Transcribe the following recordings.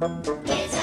It's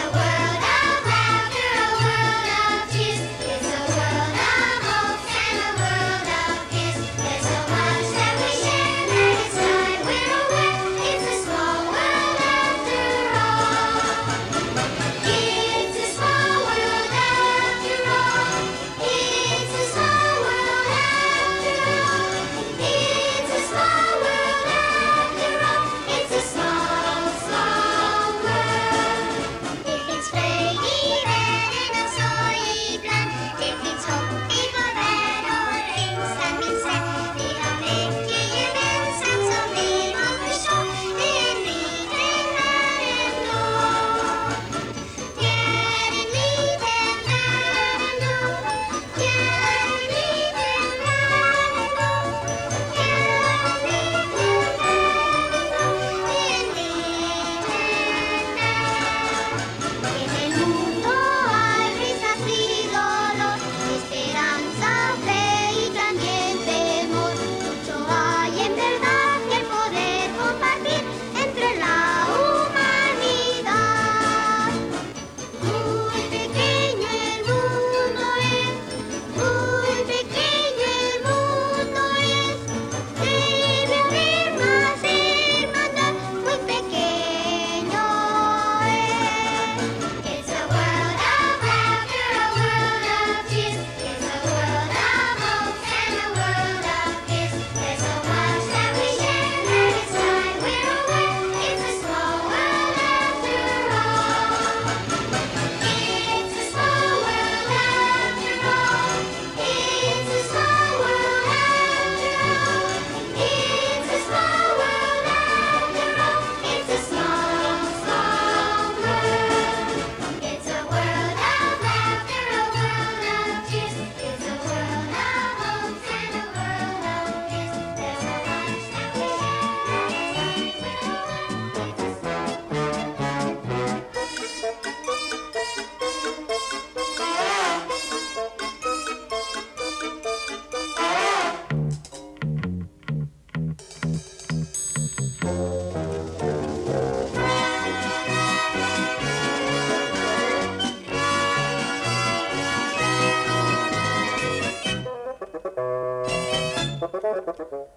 Thank you.